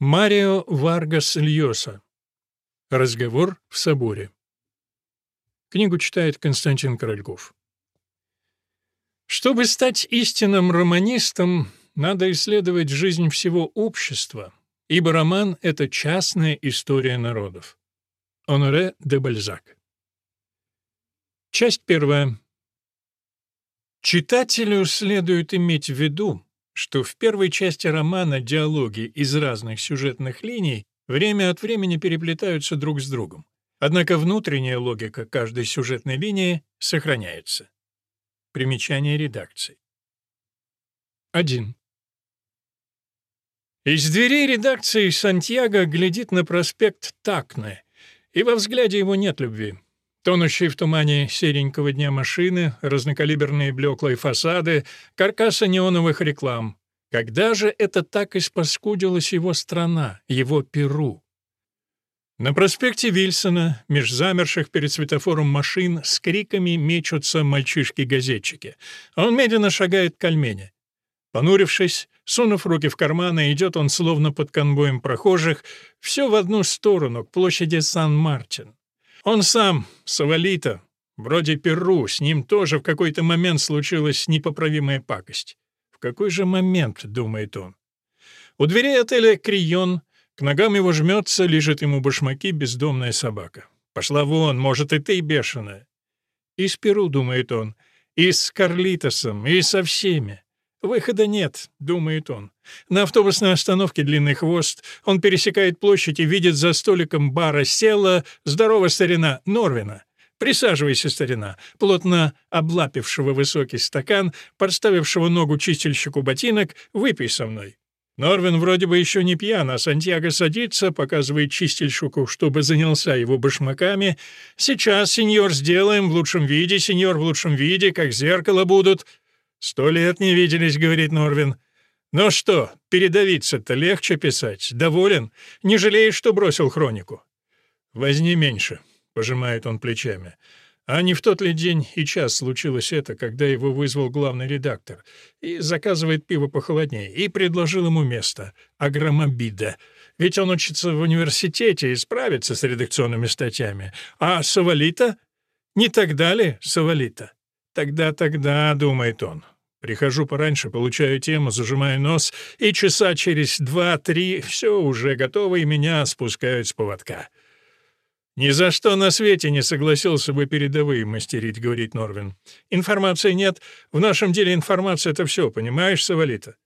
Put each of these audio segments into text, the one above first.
Марио Варгас Льоса. Разговор в соборе. Книгу читает Константин Корольков. Чтобы стать истинным романистом, надо исследовать жизнь всего общества, ибо роман — это частная история народов. Оноре де Бальзак. Часть первая. Читателю следует иметь в виду, что в первой части романа диалоги из разных сюжетных линий время от времени переплетаются друг с другом. Однако внутренняя логика каждой сюжетной линии сохраняется. Примечание редакции. 1. Из дверей редакции Сантьяго глядит на проспект Такне, и во взгляде его нет любви. Тонущие в тумане серенького дня машины, разнокалиберные блеклые фасады, каркасы неоновых реклам. Когда же это так испаскудилась его страна, его Перу? На проспекте Вильсона, меж замерших перед светофором машин, с криками мечутся мальчишки-газетчики. Он медленно шагает к Альмене. Понурившись, сунув руки в карманы, идет он словно под конвоем прохожих, все в одну сторону, к площади Сан-Мартин. Он сам, Савалита, вроде Перу, с ним тоже в какой-то момент случилась непоправимая пакость. В какой же момент, думает он? У дверей отеля «Крион» к ногам его жмется, лежит ему башмаки бездомная собака. «Пошла вон, может, и ты бешеная». И с Перу, думает он, и с Карлитосом, и со всеми. Выхода нет, думает он. На автобусной остановке длинный хвост. Он пересекает площадь и видит за столиком бара села здорово старина Норвина. «Присаживайся, старина», плотно облапившего высокий стакан, подставившего ногу чистильщику ботинок, «выпей со мной». Норвин вроде бы еще не пьян, а Сантьяго садится, показывает чистильщику, чтобы занялся его башмаками. «Сейчас, сеньор, сделаем в лучшем виде, сеньор, в лучшем виде, как зеркало будут». «Сто лет не виделись», — говорит Норвин. «Ну что, передавиться-то легче писать? Доволен? Не жалеешь, что бросил хронику?» «Возни меньше», — пожимает он плечами. А не в тот ли день и час случилось это, когда его вызвал главный редактор и заказывает пиво похолоднее, и предложил ему место — Агромобида. Ведь он учится в университете и справится с редакционными статьями. А Савалита? Не так далее, Савалита. Тогда-тогда, думает он. Прихожу пораньше, получаю тему, зажимаю нос, и часа через два-три все уже готово, и меня спускают с поводка. «Ни за что на свете не согласился бы передовые мастерить», — говорит Норвин. «Информации нет. В нашем деле информация — это все, понимаешь, Савалита?»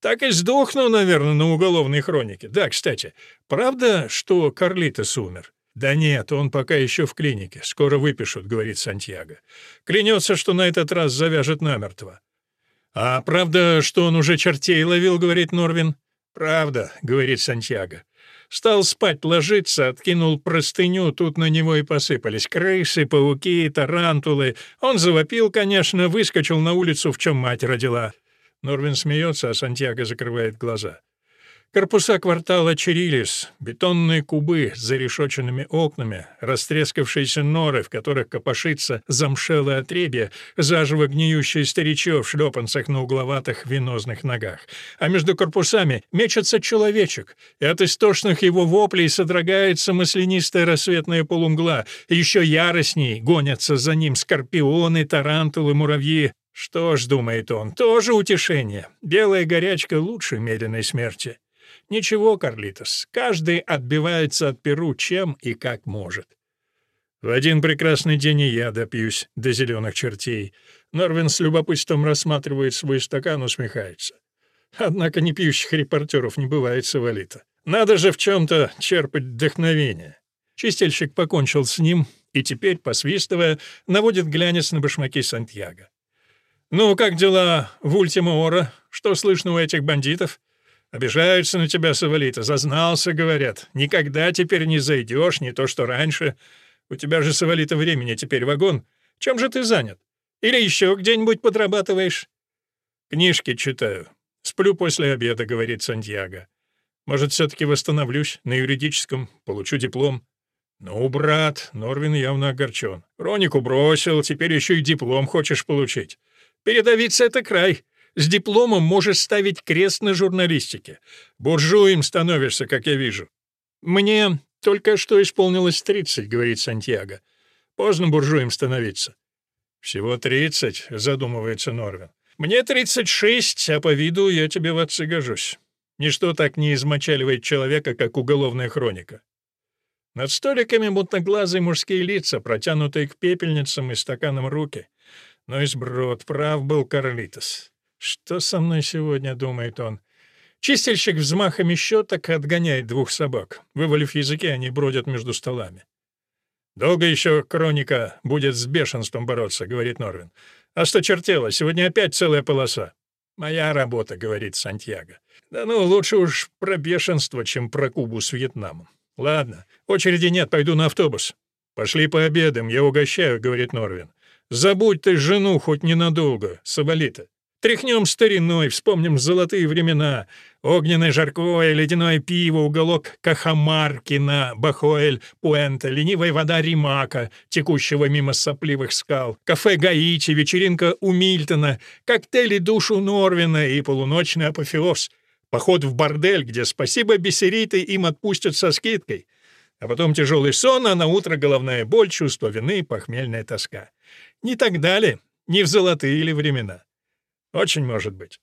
«Так и сдохну, наверное, на уголовной хронике. Да, кстати, правда, что Карлитос умер?» «Да нет, он пока еще в клинике. Скоро выпишут», — говорит Сантьяго. «Клянется, что на этот раз завяжет намертво». «А правда, что он уже чертей ловил?» — говорит Норвин. «Правда», — говорит Сантьяго. Стал спать ложиться, откинул простыню, тут на него и посыпались крысы, пауки, тарантулы. Он завопил, конечно, выскочил на улицу, в чем мать родила. Норвин смеется, а Сантьяго закрывает глаза. Корпуса квартала Черилис, бетонные кубы с зарешоченными окнами, растрескавшиеся норы, в которых копошится замшелое отребье, заживо гниющий старичок в шлепанцах на угловатых венозных ногах. А между корпусами мечется человечек, и от истошных его воплей содрогается маслянистая рассветная полумгла, и еще яростней гонятся за ним скорпионы, тарантулы, муравьи. Что ж, думает он, тоже утешение. Белая горячка лучше медленной смерти. Ничего, Карлитос, каждый отбивается от Перу чем и как может. В один прекрасный день и я допьюсь до зеленых чертей. Норвин с любопытством рассматривает свой стакан, усмехается. Однако не пьющих репортеров не бывает, Савалита. Надо же в чем-то черпать вдохновение. Чистильщик покончил с ним и теперь, посвистывая, наводит глянец на башмаки Сантьяго. «Ну, как дела в Ультимоора? Что слышно у этих бандитов?» Обижаются на тебя, Савалита, зазнался, говорят. Никогда теперь не зайдешь, не то что раньше. У тебя же, Савалита, времени теперь вагон. Чем же ты занят? Или еще где-нибудь подрабатываешь?» «Книжки читаю. Сплю после обеда», — говорит Сантьяго. «Может, все-таки восстановлюсь на юридическом, получу диплом». «Ну, брат», — Норвин явно огорчен. «Ронику бросил, теперь еще и диплом хочешь получить. Передавиться — это край. С дипломом можешь ставить крест на журналистике. Буржуем становишься, как я вижу». «Мне только что исполнилось тридцать», — говорит Сантьяго. «Поздно буржуем становиться». «Всего тридцать», — задумывается Норвин. «Мне тридцать шесть, а по виду я тебе в отцы гожусь. Ничто так не измочаливает человека, как уголовная хроника». Над столиками мутноглазые мужские лица, протянутые к пепельницам и стаканам руки. Но и сброд, прав был Карлитос. «Что со мной сегодня?» — думает он. Чистильщик взмахами щеток отгоняет двух собак. Вывалив языки, они бродят между столами. «Долго еще Кроника будет с бешенством бороться», — говорит Норвин. «А что чертело? Сегодня опять целая полоса». «Моя работа», — говорит Сантьяго. «Да ну, лучше уж про бешенство, чем про Кубу с Вьетнамом». «Ладно, очереди нет, пойду на автобус». «Пошли пообедаем, я угощаю», — говорит Норвин. «Забудь ты жену хоть ненадолго, Соболита». Тряхнем стариной, вспомним золотые времена. Огненное жаркое, ледяное пиво, уголок Кахамарки на Бахоэль, Пуэнта, ленивая вода Римака, текущего мимо сопливых скал, кафе Гаити, вечеринка у Мильтона, коктейли душу Норвина и полуночный апофеоз. Поход в бордель, где спасибо бисериты им отпустят со скидкой. А потом тяжелый сон, а на утро головная боль, чувство вины, похмельная тоска. Не так далее, не в золотые ли времена. Очень может быть.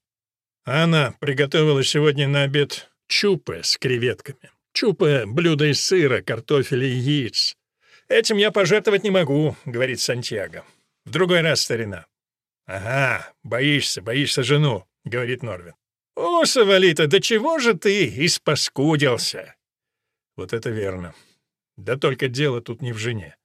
Она приготовила сегодня на обед чупы с креветками. Чупы — блюдо из сыра, картофеля и яиц. «Этим я пожертвовать не могу», — говорит Сантьяго. «В другой раз, старина». «Ага, боишься, боишься жену», — говорит Норвин. «О, Савалита, до чего же ты испаскудился?» Вот это верно. Да только дело тут не в жене.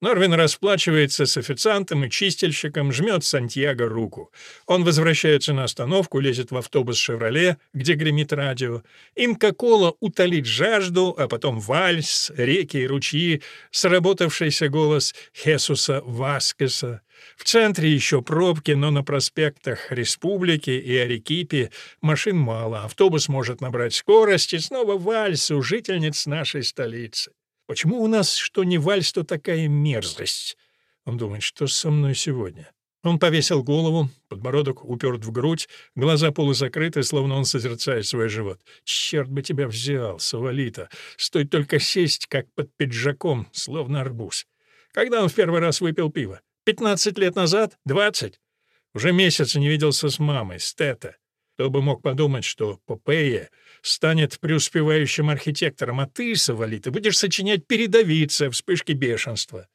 Норвин расплачивается с официантом и чистильщиком, жмет Сантьяго руку. Он возвращается на остановку, лезет в автобус «Шевроле», где гремит радио. Инка-кола утолит жажду, а потом вальс, реки и ручьи, сработавшийся голос Хесуса Васкеса. В центре еще пробки, но на проспектах Республики и Арекипи машин мало, автобус может набрать скорость, и снова вальс у жительниц нашей столицы. Почему у нас что не вальс, то такая мерзость? Он думает, что со мной сегодня? Он повесил голову, подбородок уперт в грудь, глаза полузакрыты, словно он созерцает свой живот. «Черт бы тебя взял, Савалита! Стоит только сесть, как под пиджаком, словно арбуз. Когда он в первый раз выпил пиво? Пятнадцать лет назад? Двадцать? Уже месяц не виделся с мамой, с Тета. Кто бы мог подумать, что Попея станет преуспевающим архитектором, а ты, Савали, ты будешь сочинять передовицы, вспышки бешенства.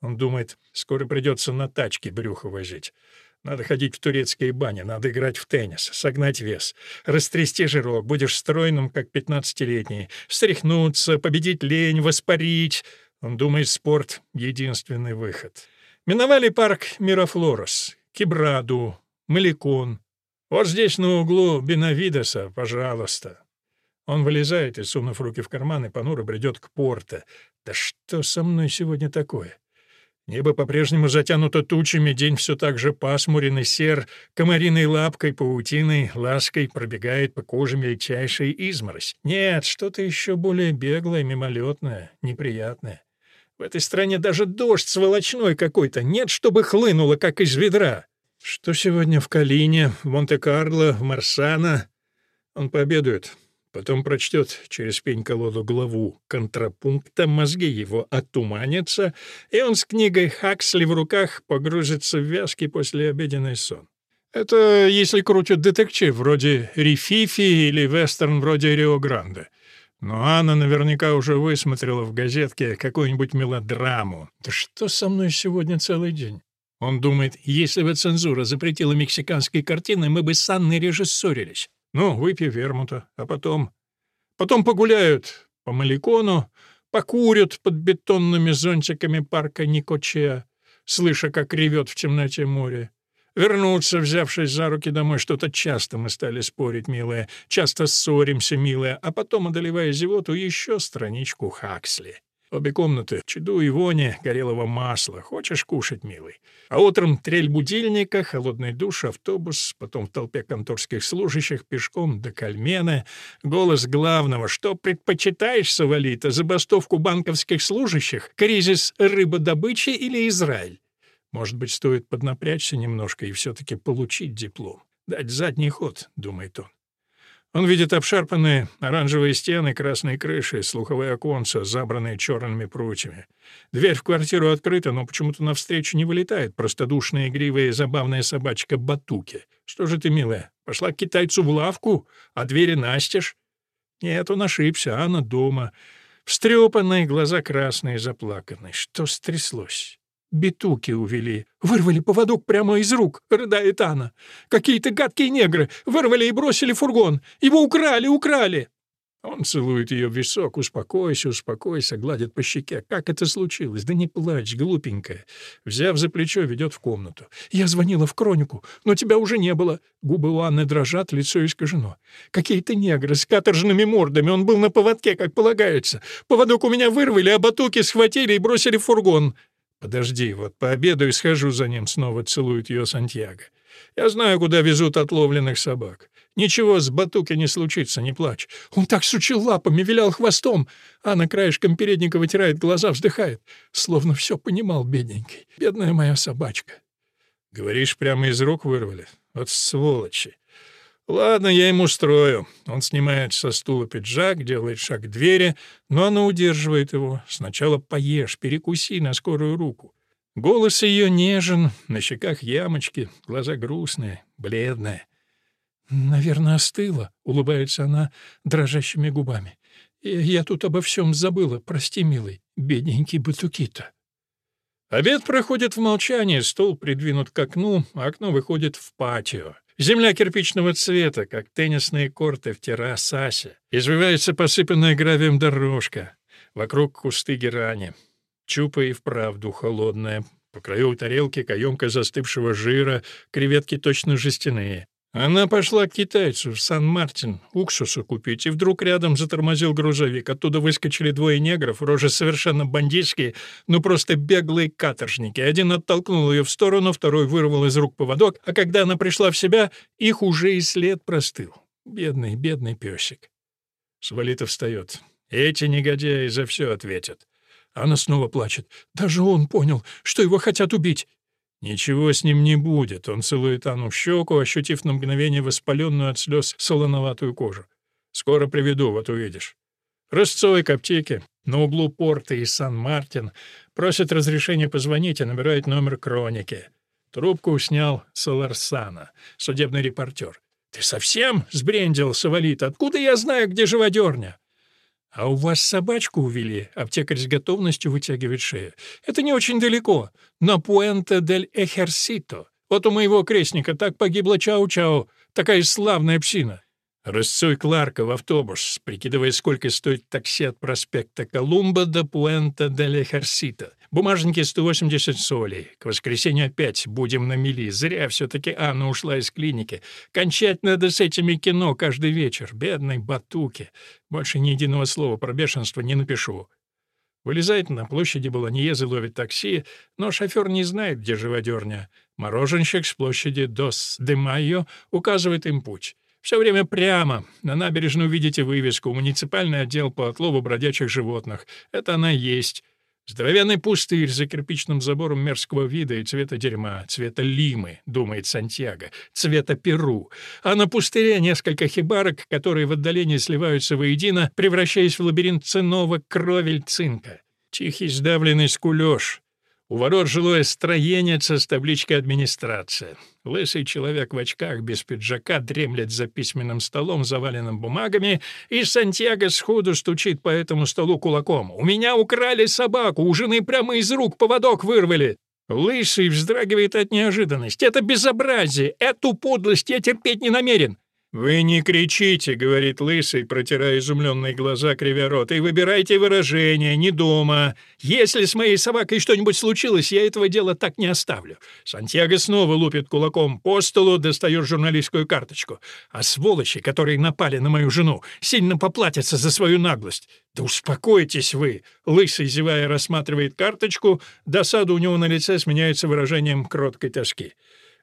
Он думает, скоро придется на тачке брюхо возить. Надо ходить в турецкие бани, надо играть в теннис, согнать вес, растрясти жирок, будешь стройным, как пятнадцатилетний, встряхнуться, победить лень, воспарить. Он думает, спорт — единственный выход. Миновали парк Мирафлорос, Кибраду, Маликон, вот здесь, на углу Бенавидеса, пожалуйста». Он вылезает и, сунув руки в карманы, понуро бредет к порта. «Да что со мной сегодня такое?» Небо по-прежнему затянуто тучами, день все так же пасмурен и сер, комариной лапкой, паутиной, лаской пробегает по коже мельчайшая изморозь. Нет, что-то еще более беглое, мимолетное, неприятное. В этой стране даже дождь сволочной какой-то, нет, чтобы хлынуло, как из ведра. Что сегодня в Калине, в Монте-Карло, в Марсана? Он пообедает, потом прочтет через пень-колоду главу контрапункта, мозги его отуманятся, и он с книгой Хаксли в руках погрузится в вязкий послеобеденный сон. Это если крутят детектив вроде «Рифифи» или вестерн вроде «Рио-Гранде». Но Анна наверняка уже высмотрела в газетке какую-нибудь мелодраму. Да что со мной сегодня целый день? Он думает, если бы цензура запретила мексиканские картины, мы бы с Анной режиссерились. Ну, выпей вермута, а потом... Потом погуляют по Маликону, покурят под бетонными зонтиками парка Никочеа, слыша, как ревет в темноте море. Вернуться, взявшись за руки домой, что-то часто мы стали спорить, милая, часто ссоримся, милая, а потом, одолевая зевоту, еще страничку Хаксли. Обе комнаты, чеду и вони горелого масла. Хочешь кушать, милый? А утром трель будильника, холодный душ, автобус, потом в толпе конторских служащих пешком до Кальмена, голос главного. Что предпочитаешь, Савалита, забастовку банковских служащих, кризис рыбодобычи или Израиль? Может быть, стоит поднапрячься немножко и все-таки получить диплом. Дать задний ход, думает он. Он видит обшарпанные оранжевые стены, красные крыши, слуховые оконца, забранные черными прутьями. Дверь в квартиру открыта, но почему-то навстречу не вылетает простодушная, игривая, забавная собачка Батуки. Что же ты, милая, пошла к китайцу в лавку, а двери настежь? Нет, он ошибся, Анна дома. Встрепанные, глаза красные, заплаканные. Что стряслось? Битуки увели. Вырвали поводок прямо из рук, рыдает Анна. Какие-то гадкие негры. Вырвали и бросили фургон. Его украли, украли. Он целует ее в висок. «Успокойся, успокойся», гладит по щеке. «Как это случилось? Да не плачь, глупенькая». Взяв за плечо, ведет в комнату. «Я звонила в Кронику, но тебя уже не было». Губы у Анны дрожат, лицо искажено. «Какие-то негры с каторжными мордами. Он был на поводке, как полагается. Поводок у меня вырвали, а батуки схватили и бросили в фургон». «Подожди, вот пообедаю и схожу за ним», — снова целует ее Сантьяго. «Я знаю, куда везут отловленных собак. Ничего с Батуки не случится, не плачь. Он так сучил лапами, вилял хвостом, а на краешком передника вытирает глаза, вздыхает. Словно все понимал, бедненький. Бедная моя собачка». «Говоришь, прямо из рук вырвали? Вот сволочи!» «Ладно, я ему устрою». Он снимает со стула пиджак, делает шаг к двери, но она удерживает его. «Сначала поешь, перекуси на скорую руку». Голос ее нежен, на щеках ямочки, глаза грустные, бледные. «Наверное, остыла», — улыбается она дрожащими губами. «Я тут обо всем забыла. Прости, милый, бедненький Батукита». Обед проходит в молчании, стол придвинут к окну, а окно выходит в патио. Земля кирпичного цвета, как теннисные корты в террасасе. Извивается посыпанная гравием дорожка. Вокруг кусты герани. Чупа и вправду холодная. По краю тарелки каемка застывшего жира, креветки точно жестяные. Она пошла к китайцу в Сан-Мартин уксусу купить, и вдруг рядом затормозил грузовик. Оттуда выскочили двое негров, рожи совершенно бандитские, ну просто беглые каторжники. Один оттолкнул ее в сторону, второй вырвал из рук поводок, а когда она пришла в себя, их уже и след простыл. Бедный, бедный песик. Свалитов встает. Эти негодяи за все ответят. Она снова плачет. Даже он понял, что его хотят убить. Ничего с ним не будет. Он целует Анну в щеку, ощутив на мгновение воспаленную от слез солоноватую кожу. Скоро приведу, вот увидишь. Рысцой к аптеке. На углу порта и Сан-Мартин. Просит разрешения позвонить и набирает номер Кроники. Трубку снял Соларсана, судебный репортер. «Ты совсем сбрендил, Савалит? Откуда я знаю, где живодерня?» «А у вас собачку увели?» — аптекарь с готовностью вытягивает шею. «Это не очень далеко. На Пуэнте-дель-Эхерсито. Вот у моего крестника так погибла Чау-Чау. Такая славная псина. Расцой Кларка в автобус, прикидывая, сколько стоит такси от проспекта Колумба до Пуэнта де Лехарсита. Бумажники 180 солей. К воскресенью опять будем на мели. Зря все-таки Анна ушла из клиники. Кончать надо с этими кино каждый вечер. Бедной Батуки. Больше ни единого слова про бешенство не напишу. Вылезает на площади Болоньезы, ловит такси, но шофер не знает, где живодерня. Мороженщик с площади Дос де Майо указывает им путь. Все время прямо. На набережной увидите вывеску «Муниципальный отдел по отлову бродячих животных». Это она есть. Здоровенный пустырь за кирпичным забором мерзкого вида и цвета дерьма, цвета лимы, думает Сантьяго, цвета Перу. А на пустыре несколько хибарок, которые в отдалении сливаются воедино, превращаясь в лабиринт ценного кровель цинка. Тихий сдавленный скулёж, у ворот жилое строение с табличкой «Администрация». Лысый человек в очках без пиджака дремлет за письменным столом, заваленным бумагами, и Сантьяго сходу стучит по этому столу кулаком. «У меня украли собаку, у жены прямо из рук поводок вырвали!» Лысый вздрагивает от неожиданности. «Это безобразие! Эту подлость я терпеть не намерен!» «Вы не кричите», — говорит Лысый, протирая изумленные глаза, кривя рот, «и выбирайте выражение, не дома. Если с моей собакой что-нибудь случилось, я этого дела так не оставлю». Сантьяго снова лупит кулаком по столу, достает журналистскую карточку. А сволочи, которые напали на мою жену, сильно поплатятся за свою наглость. «Да успокойтесь вы!» Лысый, зевая, рассматривает карточку, досада у него на лице сменяется выражением кроткой тоски.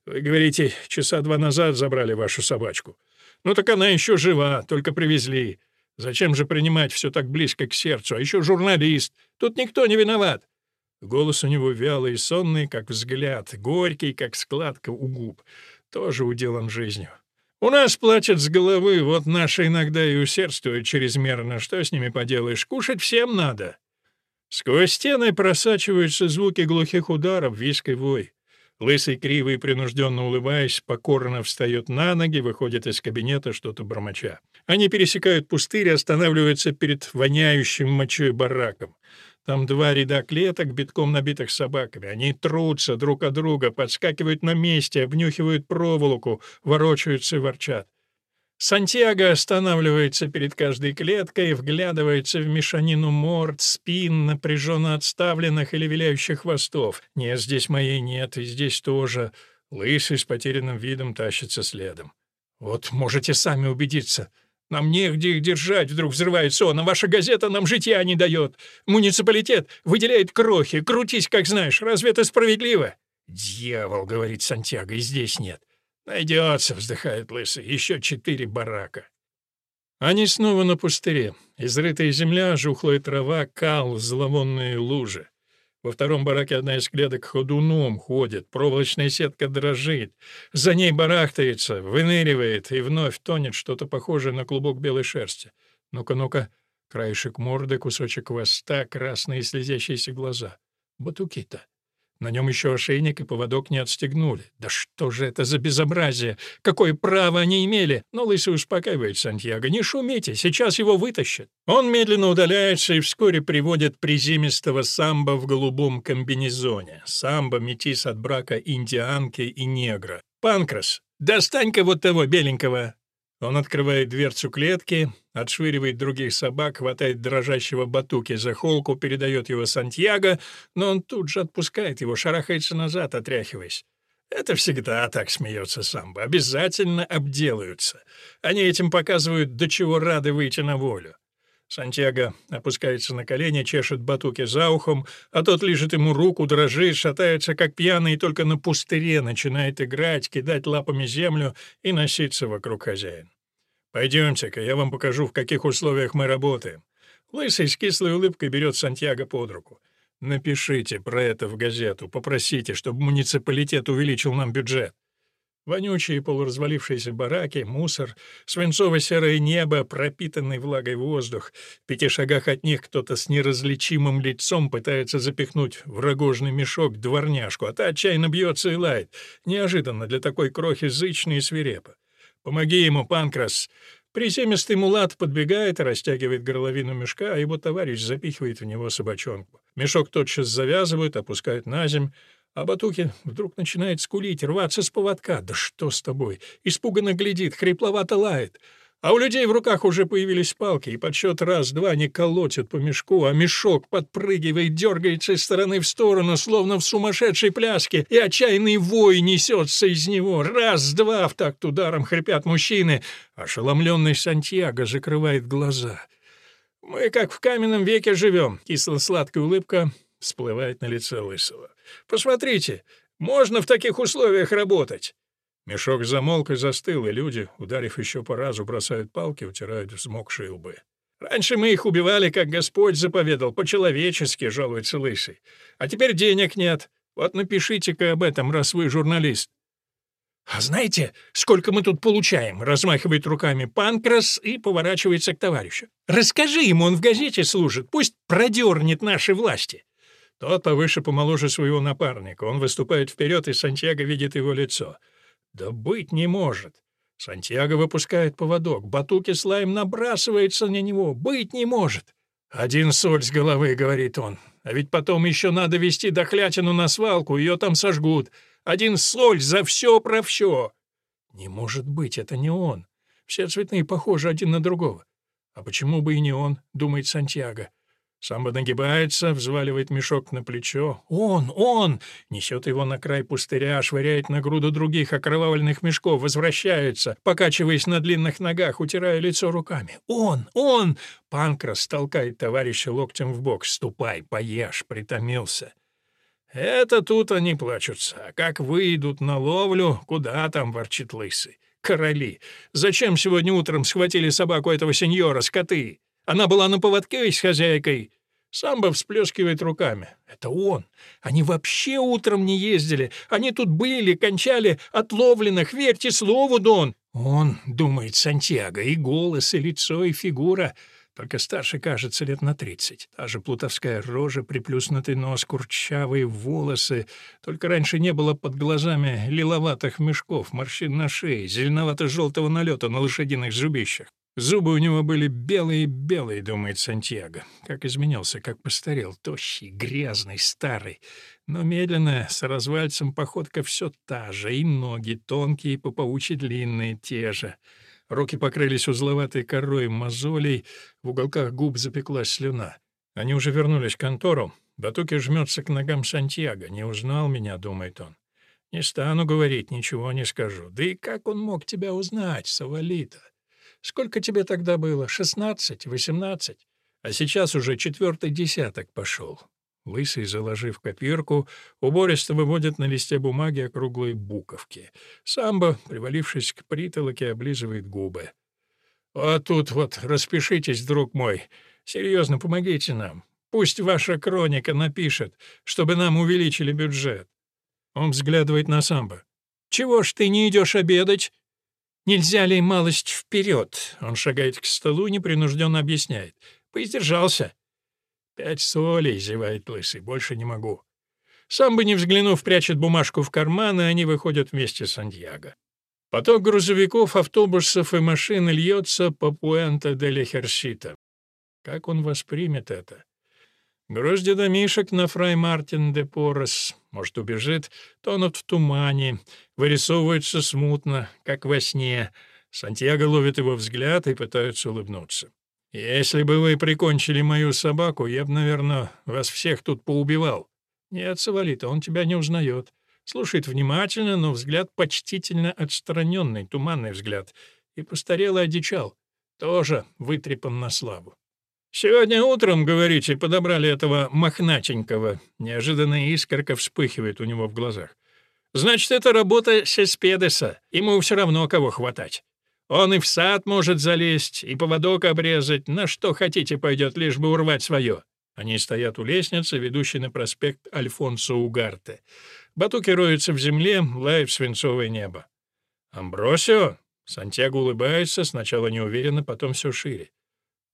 «Вы говорите, часа два назад забрали вашу собачку». Ну так она еще жива, только привезли. Зачем же принимать все так близко к сердцу? А еще журналист. Тут никто не виноват. Голос у него вялый и сонный, как взгляд, горький, как складка у губ. тоже уделан жизнью. У нас платят с головы, вот наши иногда и усердствуют чрезмерно. Что с ними поделаешь? Кушать всем надо. Сквозь стены просачиваются звуки глухих ударов, виск и вой. Лысый, кривый, принужденно улыбаясь, покорно встает на ноги, выходит из кабинета, что-то бормоча. Они пересекают пустырь и останавливаются перед воняющим мочой бараком. Там два ряда клеток, битком набитых собаками. Они трутся друг от друга, подскакивают на месте, обнюхивают проволоку, ворочаются и ворчат. Сантьяго останавливается перед каждой клеткой, вглядывается в мешанину морд, спин, напряженно отставленных или виляющих хвостов. «Нет, здесь моей нет, и здесь тоже». Лысый с потерянным видом тащится следом. «Вот можете сами убедиться. Нам негде их держать, вдруг взрывается он, а ваша газета нам житья не дает. Муниципалитет выделяет крохи, крутись, как знаешь. Разве это справедливо? Дьявол, говорит Сантьяго, и здесь нет. Найдется, вздыхает Лысый, еще четыре барака. Они снова на пустыре. Изрытая земля, жухлая трава, кал, зловонные лужи. Во втором бараке одна из клеток ходуном ходит, проволочная сетка дрожит. За ней барахтается, выныривает и вновь тонет что-то похожее на клубок белой шерсти. Ну-ка, ну-ка, краешек морды, кусочек хвоста, красные слезящиеся глаза. Батукита. На нем еще ошейник и поводок не отстегнули. Да что же это за безобразие? Какое право они имели? Но Лысый успокаивает Сантьяго. Не шумите, сейчас его вытащат. Он медленно удаляется и вскоре приводит приземистого самбо в голубом комбинезоне. Самбо — метис от брака индианки и негра. «Панкрас, достань-ка вот того беленького!» Он открывает дверцу клетки, отшвыривает других собак, хватает дрожащего батуки за холку, передает его Сантьяго, но он тут же отпускает его, шарахается назад, отряхиваясь. Это всегда так смеется самбо. Обязательно обделаются. Они этим показывают, до чего рады выйти на волю. Сантьяго опускается на колени, чешет батуки за ухом, а тот лежит ему руку, дрожит, шатается, как пьяный, и только на пустыре начинает играть, кидать лапами землю и носиться вокруг хозяина. «Пойдемте-ка, я вам покажу, в каких условиях мы работаем». Лысый с кислой улыбкой берет Сантьяго под руку. «Напишите про это в газету, попросите, чтобы муниципалитет увеличил нам бюджет». Вонючие полуразвалившиеся бараки, мусор, свинцово-серое небо, пропитанный влагой воздух. В пяти шагах от них кто-то с неразличимым лицом пытается запихнуть в рогожный мешок дворняжку, а та отчаянно бьется и лает. Неожиданно для такой крохи зычно и свирепо. «Помоги ему, Панкрас!» Приземистый мулат подбегает и растягивает горловину мешка, а его товарищ запихивает в него собачонку. Мешок тотчас завязывают, опускают на земь, а Батухин вдруг начинает скулить, рваться с поводка. «Да что с тобой?» Испуганно глядит, хрипловато лает. А у людей в руках уже появились палки, и подсчет раз-два не колотят по мешку, а мешок подпрыгивает, дергается из стороны в сторону, словно в сумасшедшей пляске, и отчаянный вой несется из него. Раз-два в такт ударом хрипят мужчины. Ошеломленный Сантьяго закрывает глаза. «Мы как в каменном веке живем», — кисло-сладкая улыбка всплывает на лице Лысого. «Посмотрите, можно в таких условиях работать». Мешок замолк и застыл, и люди, ударив еще по разу, бросают палки, утирают взмокшие лбы. «Раньше мы их убивали, как Господь заповедал, по-человечески», — жалуется Лысый. «А теперь денег нет. Вот напишите-ка об этом, раз вы журналист». «А знаете, сколько мы тут получаем?» — размахивает руками Панкрас и поворачивается к товарищу. «Расскажи ему, он в газете служит, пусть продернет наши власти». Тот повыше помоложе своего напарника. Он выступает вперед, и Сантьяго видит его лицо — да быть не может. Сантьяго выпускает поводок, Батуки Слайм набрасывается на него. Быть не может. «Один соль с головы», — говорит он. «А ведь потом еще надо вести дохлятину на свалку, ее там сожгут. Один соль за все про все». «Не может быть, это не он. Все цветные похожи один на другого». «А почему бы и не он?» — думает Сантьяго. Самбо нагибается, взваливает мешок на плечо. «Он! Он!» Несет его на край пустыря, швыряет на груду других окровавленных мешков, возвращается, покачиваясь на длинных ногах, утирая лицо руками. «Он! Он!» Панкрас толкает товарища локтем в бок. «Ступай, поешь!» Притомился. «Это тут они плачутся. Как выйдут на ловлю, куда там?» — ворчит лысый. «Короли! Зачем сегодня утром схватили собаку этого сеньора, скоты?» Она была на поводке с хозяйкой. Самбо всплескивает руками. Это он. Они вообще утром не ездили. Они тут были, кончали отловленных. Верьте слову, Дон. Он, думает Сантьяго, и голос, и лицо, и фигура — только старше, кажется, лет на тридцать. Та же плутовская рожа, приплюснутый нос, курчавые волосы. Только раньше не было под глазами лиловатых мешков, морщин на шее, зеленовато-желтого налета на лошадиных зубищах. Зубы у него были белые-белые, думает Сантьяго. Как изменился, как постарел, тощий, грязный, старый. Но медленно, с развальцем походка все та же, и ноги тонкие, по паучьи длинные, те же. Руки покрылись узловатой корой мозолей, в уголках губ запеклась слюна. Они уже вернулись к контору. Батуки жмется к ногам Сантьяго. «Не узнал меня», — думает он. «Не стану говорить, ничего не скажу. Да и как он мог тебя узнать, Савалита? Сколько тебе тогда было? Шестнадцать? Восемнадцать? А сейчас уже четвертый десяток пошел. Лысый, заложив копирку, убористо выводит на листе бумаги округлые буковки. Самбо, привалившись к притолоке, облизывает губы. «А тут вот распишитесь, друг мой. Серьезно, помогите нам. Пусть ваша хроника напишет, чтобы нам увеличили бюджет». Он взглядывает на Самбо. «Чего ж ты не идешь обедать?» «Нельзя ли малость вперед?» Он шагает к столу, непринужденно объясняет. «Поиздержался. «Пять солей», — зевает лысый, — «больше не могу». Сам бы не взглянув, прячет бумажку в карман, и они выходят вместе с Сантьяго. Поток грузовиков, автобусов и машин льется по Пуэнто де Лехерсита. Как он воспримет это? Грозди домишек на Фрай Мартин де Порос. Может, убежит, тонут в тумане, вырисовываются смутно, как во сне. Сантьяго ловит его взгляд и пытается улыбнуться. «Если бы вы прикончили мою собаку, я бы, наверное, вас всех тут поубивал». «Нет, Савалита, он тебя не узнает. Слушает внимательно, но взгляд почтительно отстраненный, туманный взгляд. И постарел и одичал. Тоже вытрепан на славу. «Сегодня утром, говорите, подобрали этого мохначенького». Неожиданная искорка вспыхивает у него в глазах. «Значит, это работа Сеспедеса. Ему все равно кого хватать. Он и в сад может залезть, и поводок обрезать, на что хотите пойдет, лишь бы урвать свое. Они стоят у лестницы, ведущей на проспект Альфонсо Угарте. Батуки роются в земле, лает свинцовое небо. «Амбросио?» Сантьяго улыбается, сначала неуверенно, потом все шире.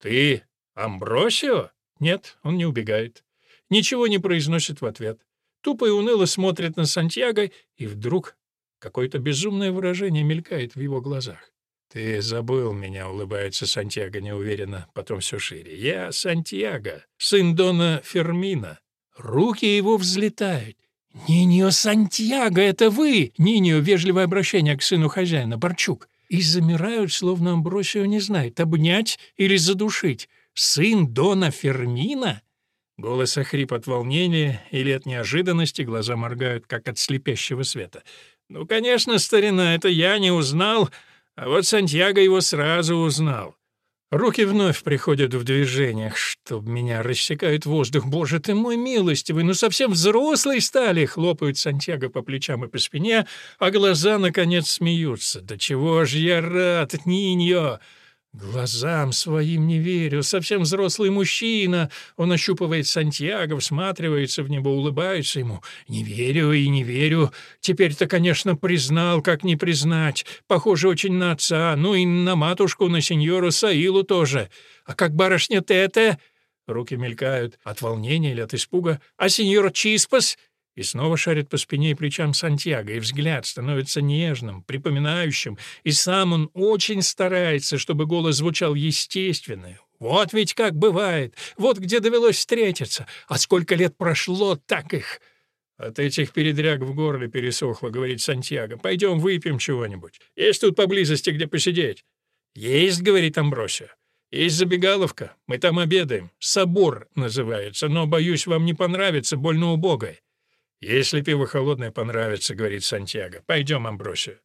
«Ты Амбросио?» Нет, он не убегает. Ничего не произносит в ответ. Тупо и уныло смотрит на Сантьяго, и вдруг какое-то безумное выражение мелькает в его глазах. «Ты забыл меня», — улыбается Сантьяго неуверенно, потом все шире. «Я Сантьяго, сын Дона Фермина». Руки его взлетают. «Ниньо Сантьяго, это вы!» Ниньо — вежливое обращение к сыну хозяина, Борчук. И замирают, словно Амбросио не знает, обнять или задушить. «Сын Дона Фермина?» Голос охрип от волнения или от неожиданности, глаза моргают, как от слепящего света. «Ну, конечно, старина, это я не узнал...» А вот Сантьяго его сразу узнал. Руки вновь приходят в движение. Чтоб меня рассекают воздух. Боже ты мой милостивый, ну совсем взрослые стали. Хлопают Сантьяго по плечам и по спине, а глаза, наконец, смеются. Да чего ж я рад, Ниньо! Глазам своим не верю. Совсем взрослый мужчина. Он ощупывает Сантьяго, всматривается в него, улыбается ему. Не верю и не верю. Теперь-то, конечно, признал, как не признать. Похоже очень на отца, ну и на матушку, на сеньору Саилу тоже. А как барышня Тете? Руки мелькают от волнения или от испуга. А сеньор Чиспас? И снова шарит по спине и плечам Сантьяго, и взгляд становится нежным, припоминающим, и сам он очень старается, чтобы голос звучал естественно. Вот ведь как бывает, вот где довелось встретиться, а сколько лет прошло, так их... От этих передряг в горле пересохло, говорит Сантьяго. Пойдем выпьем чего-нибудь. Есть тут поблизости, где посидеть? Есть, говорит Амбросио. Есть забегаловка, мы там обедаем. Собор называется, но, боюсь, вам не понравится, больно убогое. «Если пиво холодное понравится, — говорит Сантьяго, — пойдем, Амбросио».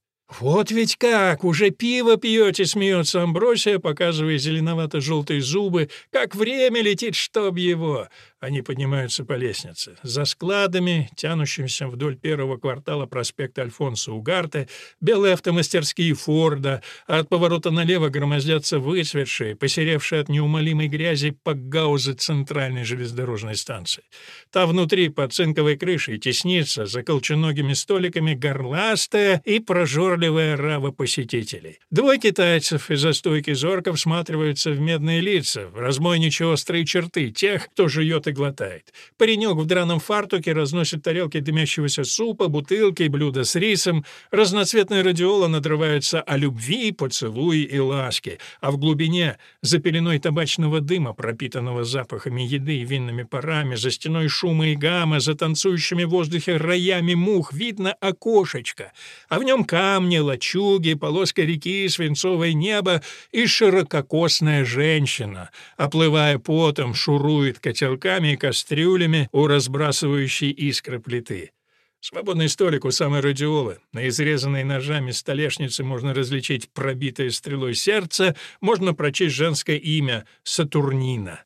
«Вот ведь как! Уже пиво пьете!» — смеется Амбросия, показывая зеленовато-желтые зубы. «Как время летит, чтоб его!» Они поднимаются по лестнице. За складами, тянущимся вдоль первого квартала проспекта Альфонса Угарте, белые автомастерские Форда, а от поворота налево громоздятся высветшие, посеревшие от неумолимой грязи пакгаузы центральной железнодорожной станции. Та внутри, под цинковой крышей, теснится за колченогими столиками горластая и прожорливая рава посетителей. Двое китайцев из-за стойки зорко всматриваются в медные лица, в разбойничьи острые черты тех, кто жует и глотает. Паренек в драном фартуке разносит тарелки дымящегося супа, бутылки, блюда с рисом. Разноцветные радиола надрываются о любви, поцелуи и ласке. А в глубине, за пеленой табачного дыма, пропитанного запахами еды и винными парами, за стеной шума и гамма, за танцующими в воздухе роями мух, видно окошечко. А в нем камни, лачуги, полоска реки, свинцовое небо и ширококосная женщина. Оплывая потом, шурует котелками и кастрюлями у разбрасывающей искры плиты. Свободный столик у самой радиолы. На изрезанной ножами столешнице можно различить пробитое стрелой сердце, можно прочесть женское имя — Сатурнина.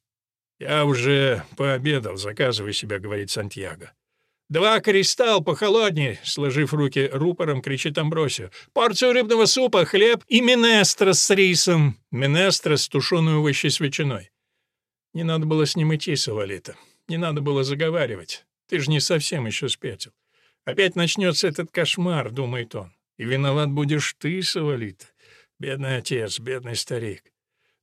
«Я уже пообедал, заказывай себя», — говорит Сантьяго. «Два кристалл похолоднее», — сложив руки рупором, кричит Амбросио. «Порцию рыбного супа, хлеб и минестро с рисом». Минестро с тушеной овощи с ветчиной. Не надо было с ним идти, Савалита. Не надо было заговаривать. Ты же не совсем еще спятил. Опять начнется этот кошмар, думает он. И виноват будешь ты, Савалита. Бедный отец, бедный старик.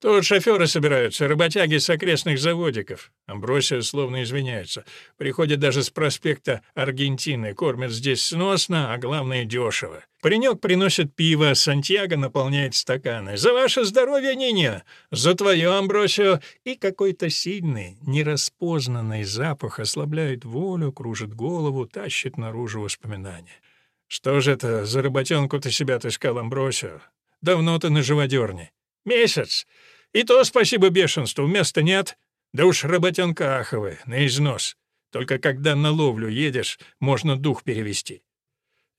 Тут шоферы собираются, работяги с окрестных заводиков. Амбросия словно извиняется. Приходят даже с проспекта Аргентины, кормят здесь сносно, а главное — дешево. Паренек приносит пиво, Сантьяго наполняет стаканы. «За ваше здоровье, Ниня! За твое, Амбросио!» И какой-то сильный, нераспознанный запах ослабляет волю, кружит голову, тащит наружу воспоминания. «Что же это за работенку ты себя отыскал, Амбросио? Давно ты на живодерне?» «Месяц. И то спасибо бешенству, места нет. Да уж работенка аховая, на износ. Только когда на ловлю едешь, можно дух перевести.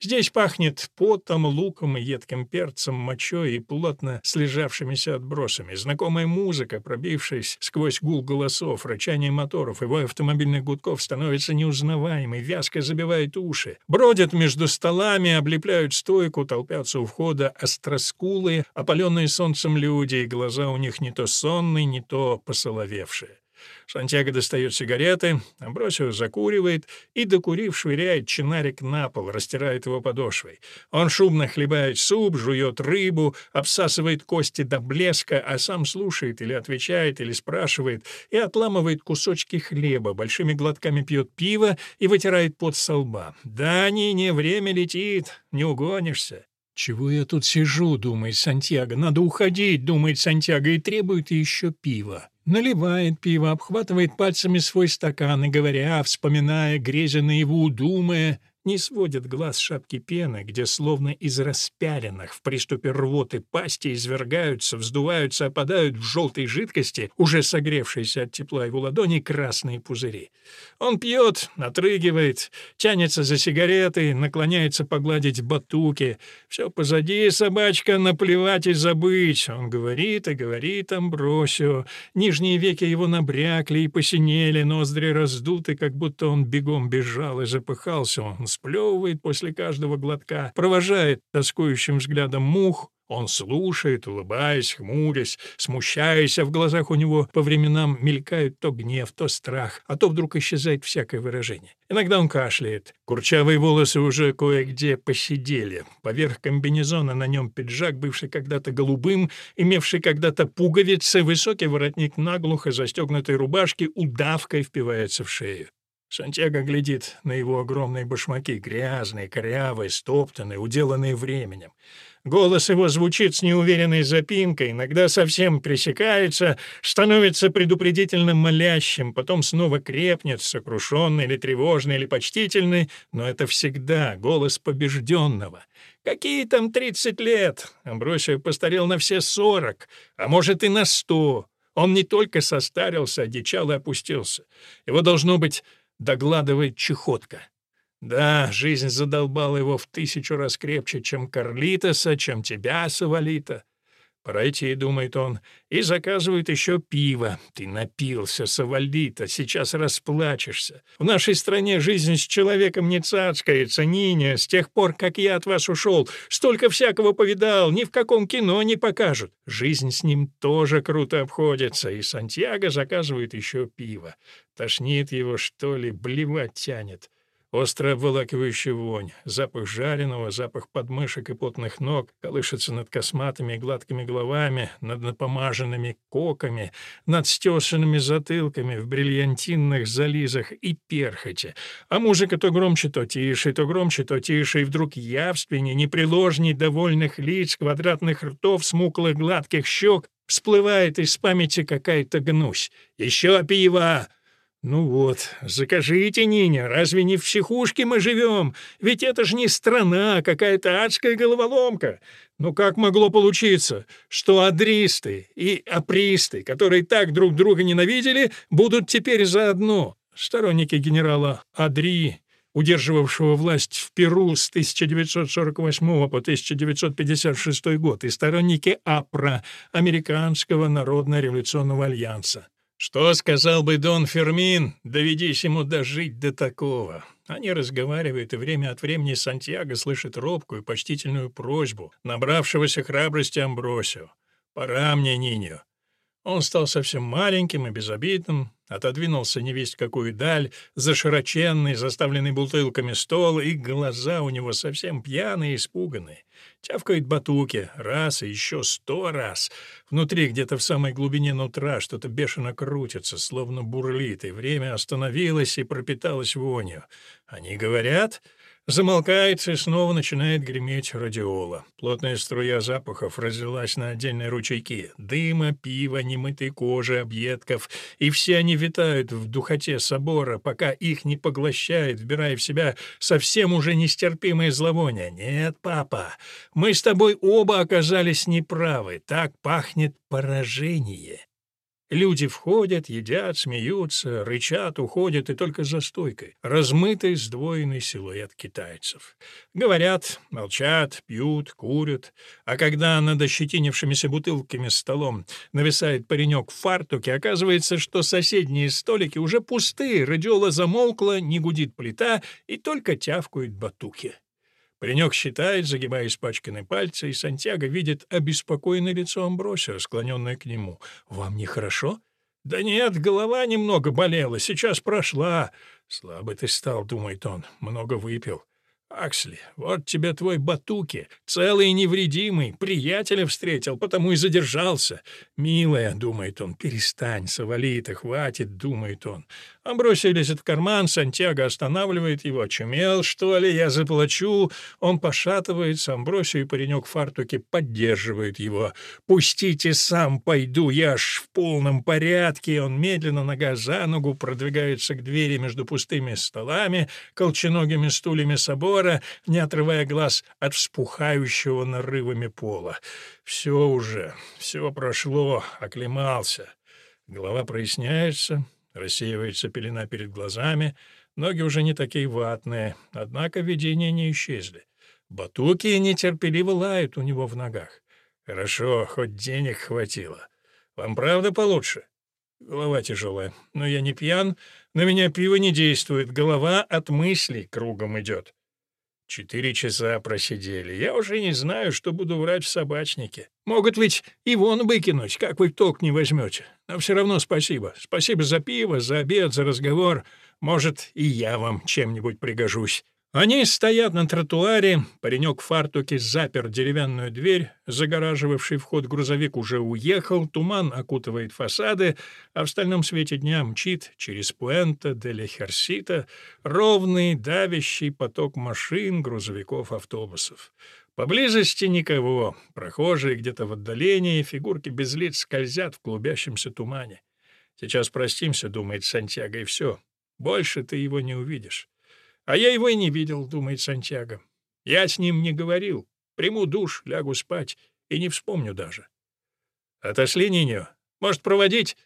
Здесь пахнет потом, луком и едким перцем, мочой и плотно слежавшимися отбросами. Знакомая музыка, пробившись сквозь гул голосов, рычание моторов и вой автомобильных гудков, становится неузнаваемой, вязко забивает уши. Бродят между столами, облепляют стойку, толпятся у входа остроскулые, опаленные солнцем люди, и глаза у них не то сонные, не то посоловевшие. Сантьяго достает сигареты, Амбросио закуривает и, докурив, швыряет чинарик на пол, растирает его подошвой. Он шумно хлебает суп, жует рыбу, обсасывает кости до блеска, а сам слушает или отвечает, или спрашивает, и отламывает кусочки хлеба, большими глотками пьет пиво и вытирает пот со лба. «Да, не, не, время летит, не угонишься». «Чего я тут сижу?» — думает Сантьяго. «Надо уходить», — думает Сантьяго, и требует еще пива. Наливает пиво, обхватывает пальцами свой стакан и, говоря, вспоминая, грезя наяву, думая, не сводит глаз шапки пены, где словно из распяленных в приступе рвоты пасти извергаются, вздуваются, опадают в желтой жидкости, уже согревшиеся от тепла его ладони, красные пузыри. Он пьет, отрыгивает, тянется за сигаретой, наклоняется погладить батуки. Все позади, собачка, наплевать и забыть. Он говорит и говорит Амбросио. Нижние веки его набрякли и посинели, ноздри раздуты, как будто он бегом бежал и запыхался. Он сплевывает после каждого глотка, провожает тоскующим взглядом мух, он слушает, улыбаясь, хмурясь, смущаясь, а в глазах у него по временам мелькают то гнев, то страх, а то вдруг исчезает всякое выражение. Иногда он кашляет. Курчавые волосы уже кое-где посидели. Поверх комбинезона на нем пиджак, бывший когда-то голубым, имевший когда-то пуговицы, высокий воротник наглухо застегнутой рубашки удавкой впивается в шею. Сантьяго глядит на его огромные башмаки, грязные, корявые, стоптанные, уделанные временем. Голос его звучит с неуверенной запинкой, иногда совсем пресекается, становится предупредительно молящим, потом снова крепнет, сокрушенный или тревожный или почтительный, но это всегда голос побежденного. Какие там тридцать лет? Амбросио постарел на все сорок, а может и на сто. Он не только состарился, одичал и опустился. Его, должно быть, догладывает чехотка. Да, жизнь задолбала его в тысячу раз крепче, чем Карлитоса, чем тебя, Савалита. Пора думает он, и заказывает еще пиво. Ты напился, Савалита, сейчас расплачешься. В нашей стране жизнь с человеком не цацкается, Ниня. С тех пор, как я от вас ушел, столько всякого повидал, ни в каком кино не покажут. Жизнь с ним тоже круто обходится, и Сантьяго заказывает еще пиво. Тошнит его, что ли, блевать тянет. Острая обволакивающая вонь, запах жареного, запах подмышек и потных ног колышется над косматыми и гладкими головами, над напомаженными коками, над стесанными затылками в бриллиантинных зализах и перхоти. А музыка то громче, то тише, то громче, то тише, и вдруг явственнее, непреложней довольных лиц, квадратных ртов, смуклых гладких щек, всплывает из памяти какая-то гнусь. «Еще пиво!» «Ну вот, закажите, Ниня, разве не в психушке мы живем? Ведь это же не страна, а какая-то адская головоломка. Ну как могло получиться, что адристы и апристы, которые так друг друга ненавидели, будут теперь заодно? Сторонники генерала Адри удерживавшего власть в Перу с 1948 по 1956 год, и сторонники АПРА, Американского народно-революционного альянса. Что сказал бы Дон Фермин, доведись ему дожить до такого? Они разговаривают, и время от времени Сантьяго слышит робкую, почтительную просьбу набравшегося храбрости Амбросио. «Пора мне, Ниньо». Он стал совсем маленьким и безобидным, отодвинулся невесть какую даль, за широченный, заставленный бутылками стол, и глаза у него совсем пьяные и испуганные. Тявкает батуки раз и еще сто раз. Внутри, где-то в самой глубине нутра, что-то бешено крутится, словно бурлит, и время остановилось и пропиталось вонью. Они говорят... Замолкается и снова начинает греметь радиола. Плотная струя запахов разлилась на отдельные ручейки. Дыма, пива, немытой кожи, объедков. И все они витают в духоте собора, пока их не поглощает, вбирая в себя совсем уже нестерпимое зловоние. «Нет, папа, мы с тобой оба оказались неправы. Так пахнет поражение». Люди входят, едят, смеются, рычат, уходят, и только за стойкой. Размытый сдвоенный силуэт китайцев. Говорят, молчат, пьют, курят. А когда над ощетинившимися бутылками столом нависает паренек в фартуке, оказывается, что соседние столики уже пусты, радиола замолкла, не гудит плита, и только тявкают батухи. Паренек считает, загибая испачканные пальцы, и Сантьяго видит обеспокоенное лицо Амбросио, склоненное к нему. «Вам нехорошо?» «Да нет, голова немного болела, сейчас прошла». «Слабый ты стал», — думает он, — «много выпил». «Аксли, вот тебе твой Батуки, целый и невредимый, приятеля встретил, потому и задержался. Милая, — думает он, — перестань, Савалита, хватит, — думает он. Амбросия лезет в карман, Сантьяго останавливает его. «Очумел, что ли? Я заплачу!» Он пошатывается, Амбросию и паренек в фартуке поддерживают его. «Пустите, сам пойду, я ж в полном порядке!» Он медленно, нога за ногу, продвигается к двери между пустыми столами, колченогими стульями собора, не отрывая глаз от вспухающего нарывами пола. «Все уже, все прошло, оклемался». Голова проясняется, Рассеивается пелена перед глазами, ноги уже не такие ватные, однако видения не исчезли. Батуки нетерпеливо лают у него в ногах. «Хорошо, хоть денег хватило. Вам правда получше?» Голова тяжелая. Но я не пьян, на меня пиво не действует, голова от мыслей кругом идет. Четыре часа просидели. Я уже не знаю, что буду врать в собачнике. Могут ведь и вон выкинуть, как вы толк не возьмете. Но все равно спасибо. Спасибо за пиво, за обед, за разговор. Может, и я вам чем-нибудь пригожусь. Они стоят на тротуаре, паренек в фартуке запер деревянную дверь, загораживавший вход грузовик уже уехал, туман окутывает фасады, а в стальном свете дня мчит через Пуэнто де Лехерсита ровный давящий поток машин, грузовиков, автобусов. Поблизости никого, прохожие где-то в отдалении, фигурки без лиц скользят в клубящемся тумане. Сейчас простимся, думает Сантьяго, и все. Больше ты его не увидишь. А я его и не видел, думает Сантьяго. Я с ним не говорил. Приму душ, лягу спать и не вспомню даже. Отошли, Ниню. Может, проводить?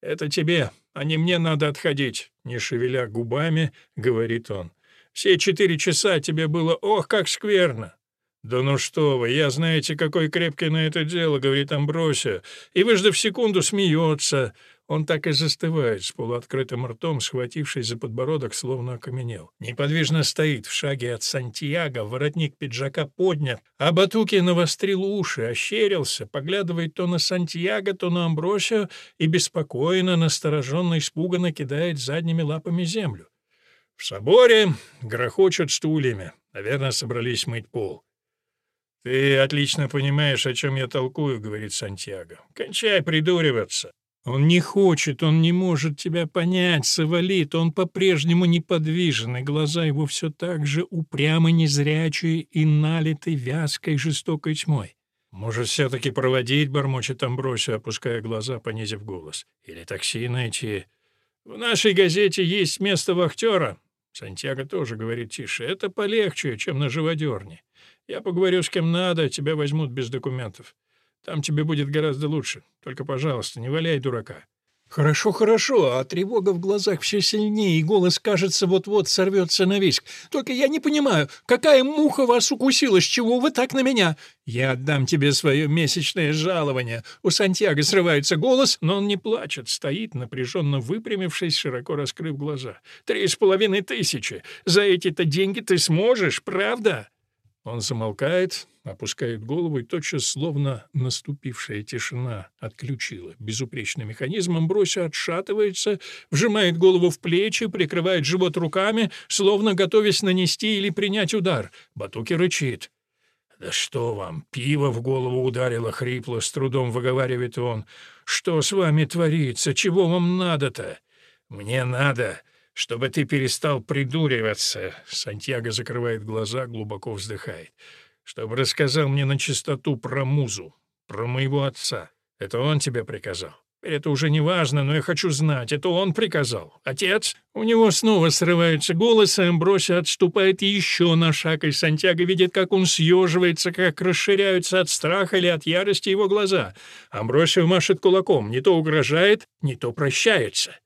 Это тебе, а не мне надо отходить. Не шевеля губами, говорит он. Все четыре часа тебе было, ох, как скверно!» «Да ну что вы, я знаете, какой крепкий на это дело», — говорит Амбросия, и, выждав секунду, смеется. Он так и застывает, с полуоткрытым ртом, схватившись за подбородок, словно окаменел. Неподвижно стоит в шаге от Сантьяго, воротник пиджака поднят, а Батуки навострил уши, ощерился, поглядывает то на Сантьяго, то на Амбросию и беспокойно, настороженно, испуганно кидает задними лапами землю. В соборе грохочут стульями. Наверное, собрались мыть пол. «Ты отлично понимаешь, о чем я толкую», — говорит Сантьяго. «Кончай придуриваться». Он не хочет, он не может тебя понять, Савалит, он по-прежнему неподвижен, и глаза его все так же упрямо незрячие и налиты вязкой жестокой тьмой. «Может, все-таки проводить?» — бормочет Амбросио, опуская глаза, понизив голос. «Или такси найти?» «В нашей газете есть место вахтера». Сантьяго тоже говорит тише. «Это полегче, чем на живодерне. Я поговорю с кем надо, тебя возьмут без документов. Там тебе будет гораздо лучше. Только, пожалуйста, не валяй дурака». «Хорошо, хорошо, а тревога в глазах все сильнее, и голос, кажется, вот-вот сорвется на виск. Только я не понимаю, какая муха вас укусила, с чего вы так на меня? Я отдам тебе свое месячное жалование». У Сантьяго срывается голос, но он не плачет, стоит, напряженно выпрямившись, широко раскрыв глаза. «Три с половиной тысячи. За эти-то деньги ты сможешь, правда?» Он замолкает, опускает голову, и тотчас, словно наступившая тишина, отключила. Безупречный механизм Амбросия отшатывается, вжимает голову в плечи, прикрывает живот руками, словно готовясь нанести или принять удар. Батуки рычит. «Да что вам, пиво в голову ударило хрипло, с трудом выговаривает он. Что с вами творится? Чего вам надо-то?» «Мне надо, чтобы ты перестал придуриваться», — Сантьяго закрывает глаза, глубоко вздыхает, «чтобы рассказал мне на чистоту про музу, про моего отца. Это он тебе приказал?» «Это уже не важно, но я хочу знать, это он приказал. Отец?» У него снова срывается голос, и Амбросия отступает еще на шаг, и Сантьяго видит, как он съеживается, как расширяются от страха или от ярости его глаза. Амбросия машет кулаком, не то угрожает, не то прощается.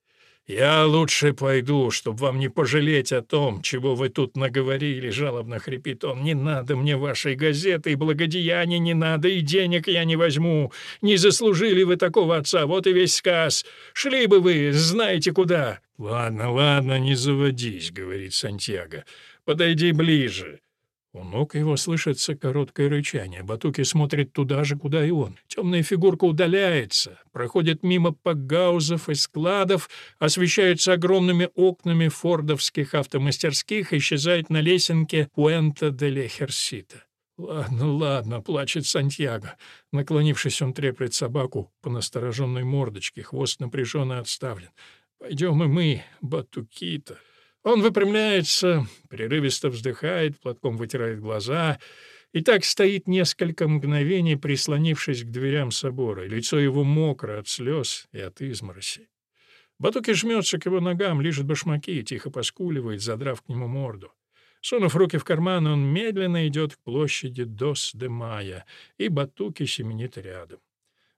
«Я лучше пойду, чтобы вам не пожалеть о том, чего вы тут наговорили», — жалобно хрипит он. «Не надо мне вашей газеты, и благодеяния не надо, и денег я не возьму. Не заслужили вы такого отца, вот и весь сказ. Шли бы вы, знаете куда». «Ладно, ладно, не заводись», — говорит Сантьяго. «Подойди ближе». У ног его слышится короткое рычание. Батуки смотрит туда же, куда и он. Темная фигурка удаляется, проходит мимо пагаузов и складов, освещается огромными окнами фордовских автомастерских, исчезает на лесенке Пуэнта де Лехерсита. «Ладно, ладно», — плачет Сантьяго. Наклонившись, он треплет собаку по настороженной мордочке, хвост напряженно отставлен. «Пойдем и мы, Батукита». Он выпрямляется, прерывисто вздыхает, платком вытирает глаза и так стоит несколько мгновений, прислонившись к дверям собора. Лицо его мокро от слез и от измороси. Батуки жмется к его ногам, лижет башмаки и тихо поскуливает, задрав к нему морду. Сунув руки в карман, он медленно идет к площади Дос-де-Майя, и Батуки семенит рядом.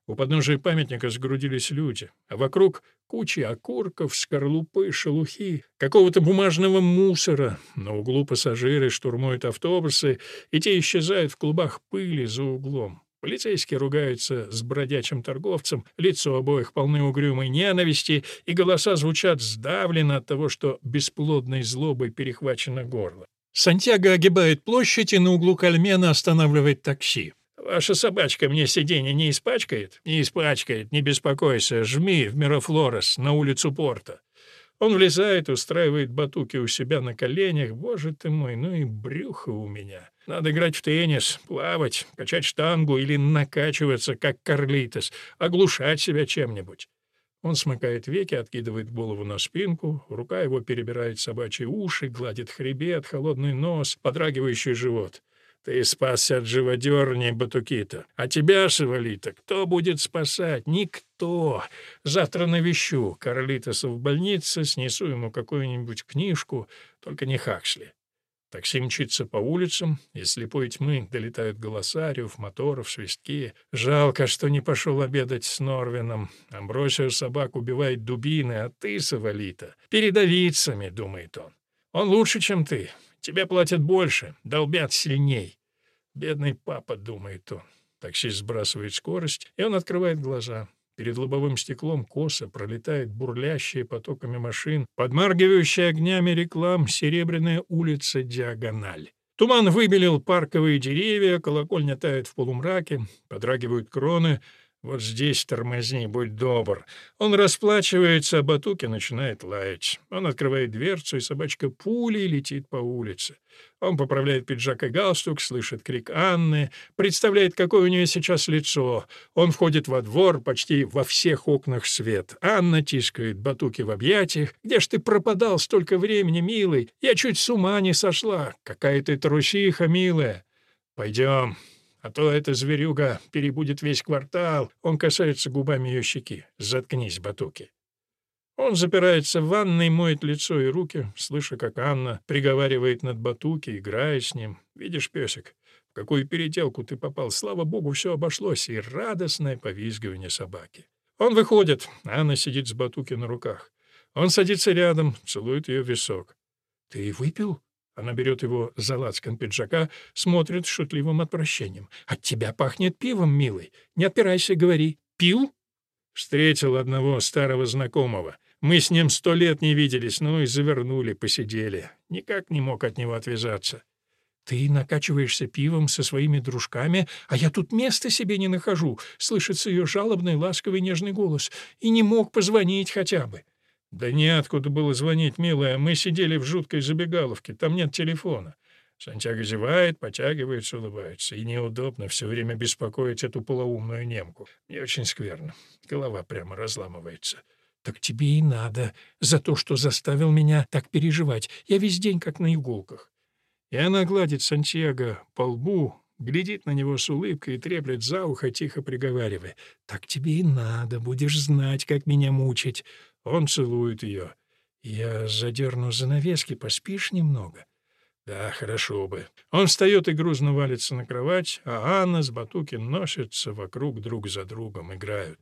У подножия памятника сгрудились люди, а вокруг кучи окурков, скорлупы, шелухи, какого-то бумажного мусора. На углу пассажиры штурмуют автобусы, и те исчезают в клубах пыли за углом. Полицейские ругаются с бродячим торговцем, лицо обоих полны угрюмой ненависти, и голоса звучат сдавленно от того, что бесплодной злобой перехвачено горло. Сантьяго огибает площадь и на углу Кальмена останавливает такси. Ваша собачка мне сиденье не испачкает? Не испачкает, не беспокойся. Жми в Мирофлорес на улицу порта. Он влезает, устраивает батуки у себя на коленях. Боже ты мой, ну и брюхо у меня. Надо играть в теннис, плавать, качать штангу или накачиваться, как Карлитос, оглушать себя чем-нибудь. Он смыкает веки, откидывает голову на спинку, рука его перебирает собачьи уши, гладит хребет, холодный нос, подрагивающий живот. Ты спасся от живодерни Батукита. А тебя, Шевалита, кто будет спасать? Никто. Завтра навещу Карлитоса в больнице, снесу ему какую-нибудь книжку, только не Хаксли. Такси мчится по улицам, из слепой тьмы долетают голоса, рев моторов, свистки. Жалко, что не пошел обедать с Норвином. Амбросию собак убивает дубины, а ты, Савалита, передовицами, думает он. Он лучше, чем ты. Тебе платят больше, долбят сильней. Бедный папа, думает он. Таксист сбрасывает скорость, и он открывает глаза. Перед лобовым стеклом косо пролетает бурлящая потоками машин, подмаргивающая огнями реклам серебряная улица Диагональ. Туман выбелил парковые деревья, колокольня тает в полумраке, подрагивают кроны — вот здесь тормозни, будь добр. Он расплачивается, а Батуки начинает лаять. Он открывает дверцу, и собачка пулей летит по улице. Он поправляет пиджак и галстук, слышит крик Анны, представляет, какое у нее сейчас лицо. Он входит во двор, почти во всех окнах свет. Анна тискает Батуки в объятиях. «Где ж ты пропадал столько времени, милый? Я чуть с ума не сошла. Какая ты трусиха, милая. Пойдем, а то эта зверюга перебудет весь квартал. Он касается губами ее щеки. Заткнись, Батуки. Он запирается в ванной, моет лицо и руки, слыша, как Анна приговаривает над Батуки, играя с ним. «Видишь, песик, в какую переделку ты попал. Слава богу, все обошлось, и радостное повизгивание собаки». Он выходит, Анна сидит с Батуки на руках. Он садится рядом, целует ее висок. «Ты выпил?» Она берет его за лацкан пиджака, смотрит с шутливым отвращением. «От тебя пахнет пивом, милый. Не отпирайся, говори. Пил?» Встретил одного старого знакомого. Мы с ним сто лет не виделись, ну и завернули, посидели. Никак не мог от него отвязаться. «Ты накачиваешься пивом со своими дружками, а я тут места себе не нахожу», — слышится ее жалобный, ласковый, нежный голос. «И не мог позвонить хотя бы». «Да неоткуда было звонить, милая. Мы сидели в жуткой забегаловке. Там нет телефона». Сантьяго зевает, потягивается, улыбается. И неудобно все время беспокоить эту полоумную немку. Мне очень скверно. Голова прямо разламывается. «Так тебе и надо. За то, что заставил меня так переживать. Я весь день как на иголках». И она гладит Сантьяго по лбу, глядит на него с улыбкой и треплет за ухо, тихо приговаривая. «Так тебе и надо. Будешь знать, как меня мучить». Он целует ее. «Я задерну занавески, поспишь немного?» «Да, хорошо бы». Он встает и грузно валится на кровать, а Анна с Батуки носятся вокруг друг за другом, играют.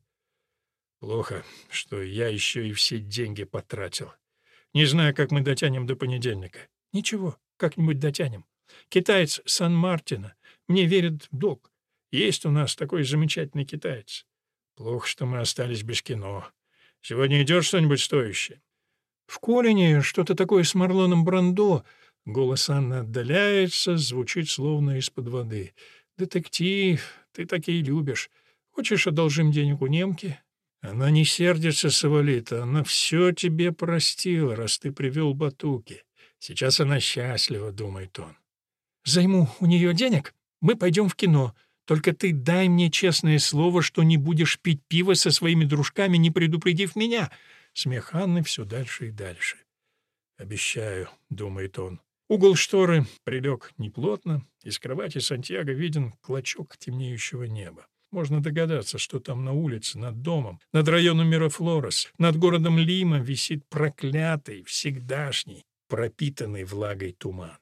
Плохо, что я еще и все деньги потратил. Не знаю, как мы дотянем до понедельника. Ничего, как-нибудь дотянем. Китаец Сан-Мартина. Мне верит долг. Есть у нас такой замечательный китаец. Плохо, что мы остались без кино. Сегодня идет что-нибудь стоящее?» «В Колине что-то такое с Марлоном Брандо». Голос Анны отдаляется, звучит словно из-под воды. «Детектив, ты такие любишь. Хочешь, одолжим денег у немки?» Она не сердится, Савалита, она все тебе простила, раз ты привел Батуки. Сейчас она счастлива, думает он. Займу у нее денег, мы пойдем в кино. Только ты дай мне честное слово, что не будешь пить пиво со своими дружками, не предупредив меня». Смех Анны все дальше и дальше. «Обещаю», — думает он. Угол шторы прилег неплотно, из кровати Сантьяго виден клочок темнеющего неба. Можно догадаться, что там на улице, над домом, над районом Мирафлорес, над городом Лима висит проклятый, всегдашний, пропитанный влагой туман.